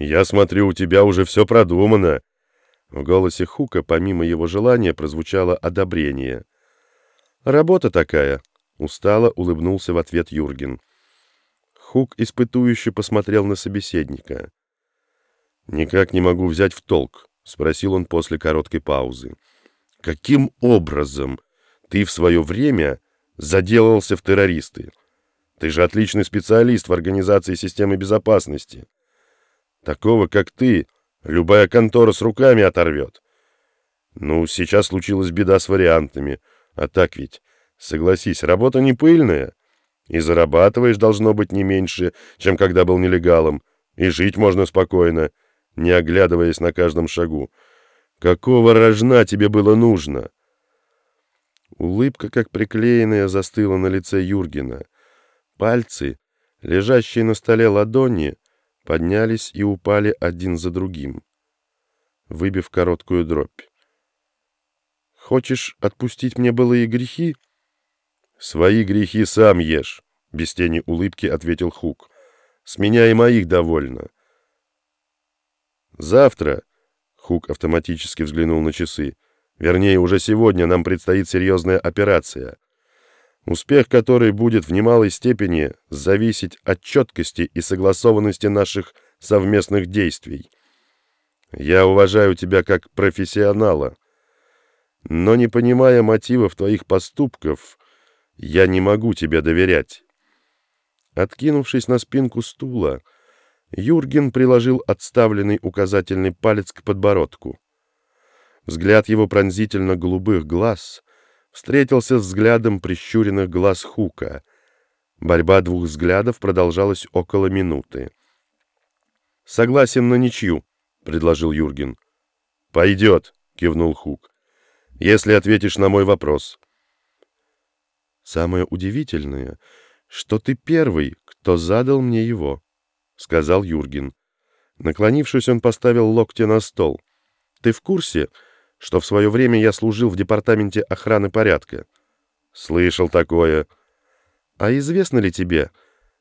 «Я смотрю, у тебя уже все продумано». В голосе Хука, помимо его желания, прозвучало одобрение. «Работа такая», — устало улыбнулся в ответ Юрген. Хук испытующе посмотрел на собеседника. «Никак не могу взять в толк», — спросил он после короткой паузы. «Каким образом ты в свое время заделался в террористы? Ты же отличный специалист в организации системы безопасности. Такого, как ты, любая контора с руками оторвет. Ну, сейчас случилась беда с вариантами. А так ведь, согласись, работа не пыльная. И зарабатываешь должно быть не меньше, чем когда был нелегалом. И жить можно спокойно, не оглядываясь на каждом шагу. Какого рожна тебе было нужно? Улыбка, как приклеенная, застыла на лице Юргена. Пальцы, лежащие на столе ладони, поднялись и упали один за другим, выбив короткую дробь. «Хочешь отпустить мне былые грехи?» «Свои грехи сам ешь», — без тени улыбки ответил Хук. «С меня и моих довольно». «Завтра», — Хук автоматически взглянул на часы, «вернее, уже сегодня нам предстоит серьезная операция» успех которой будет в немалой степени зависеть от четкости и согласованности наших совместных действий. Я уважаю тебя как профессионала, но не понимая мотивов твоих поступков, я не могу тебе доверять. Откинувшись на спинку стула, Юрген приложил отставленный указательный палец к подбородку. Взгляд его пронзительно-голубых глаз встретился взглядом прищуренных глаз Хука. Борьба двух взглядов продолжалась около минуты. «Согласен на ничью», — предложил Юрген. «Пойдет», — кивнул Хук, — «если ответишь на мой вопрос». «Самое удивительное, что ты первый, кто задал мне его», — сказал Юрген. Наклонившись, он поставил локти на стол. «Ты в курсе, что в свое время я служил в департаменте охраны порядка. Слышал такое. А известно ли тебе,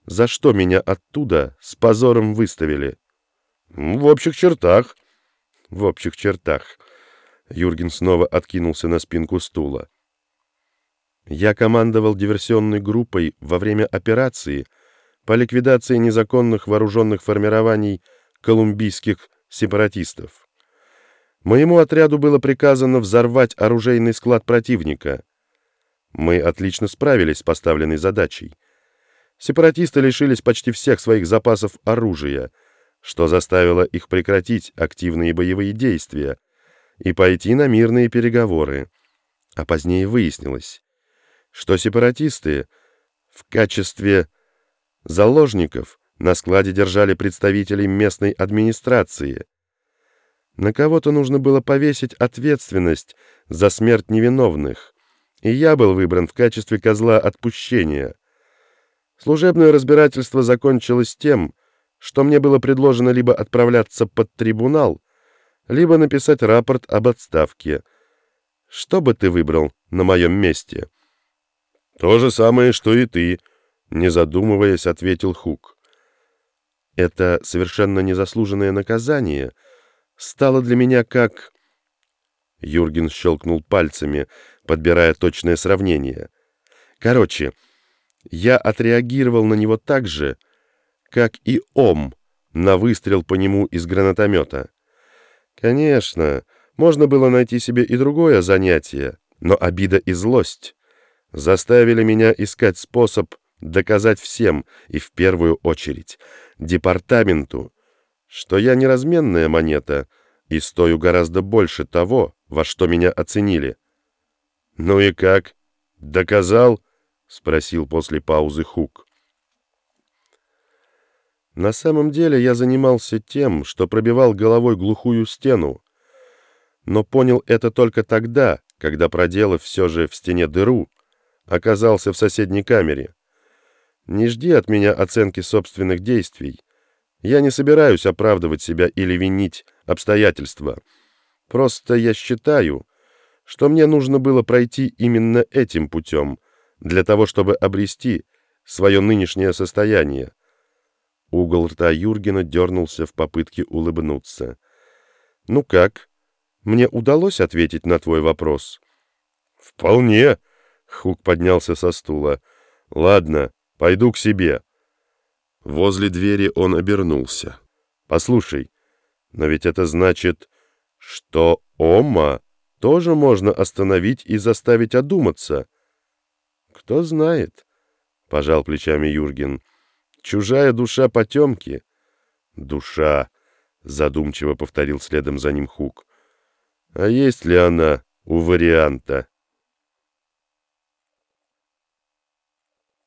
за что меня оттуда с позором выставили? В общих чертах. В общих чертах. Юрген снова откинулся на спинку стула. Я командовал диверсионной группой во время операции по ликвидации незаконных вооруженных формирований колумбийских сепаратистов. Моему отряду было приказано взорвать оружейный склад противника. Мы отлично справились с поставленной задачей. Сепаратисты лишились почти всех своих запасов оружия, что заставило их прекратить активные боевые действия и пойти на мирные переговоры. А позднее выяснилось, что сепаратисты в качестве заложников на складе держали представителей местной администрации – на кого-то нужно было повесить ответственность за смерть невиновных, и я был выбран в качестве козла отпущения. Служебное разбирательство закончилось тем, что мне было предложено либо отправляться под трибунал, либо написать рапорт об отставке. Что бы ты выбрал на моем месте? То же самое, что и ты, не задумываясь, ответил Хук. Это совершенно незаслуженное наказание — стало для меня как... Юрген щелкнул пальцами, подбирая точное сравнение. Короче, я отреагировал на него так же, как и Ом на выстрел по нему из гранатомета. Конечно, можно было найти себе и другое занятие, но обида и злость заставили меня искать способ доказать всем, и в первую очередь департаменту, что я не разменная монета и стою гораздо больше того, во что меня оценили. «Ну и как? Доказал?» — спросил после паузы Хук. На самом деле я занимался тем, что пробивал головой глухую стену, но понял это только тогда, когда, проделав все же в стене дыру, оказался в соседней камере. Не жди от меня оценки собственных действий. Я не собираюсь оправдывать себя или винить обстоятельства. Просто я считаю, что мне нужно было пройти именно этим путем, для того, чтобы обрести свое нынешнее состояние. Угол рта Юргена дернулся в попытке улыбнуться. «Ну как? Мне удалось ответить на твой вопрос?» «Вполне!» — Хук поднялся со стула. «Ладно, пойду к себе». Возле двери он обернулся. «Послушай, но ведь это значит, что Ома тоже можно остановить и заставить одуматься». «Кто знает?» — пожал плечами Юрген. «Чужая душа потемки». «Душа», — задумчиво повторил следом за ним Хук. «А есть ли она у варианта?»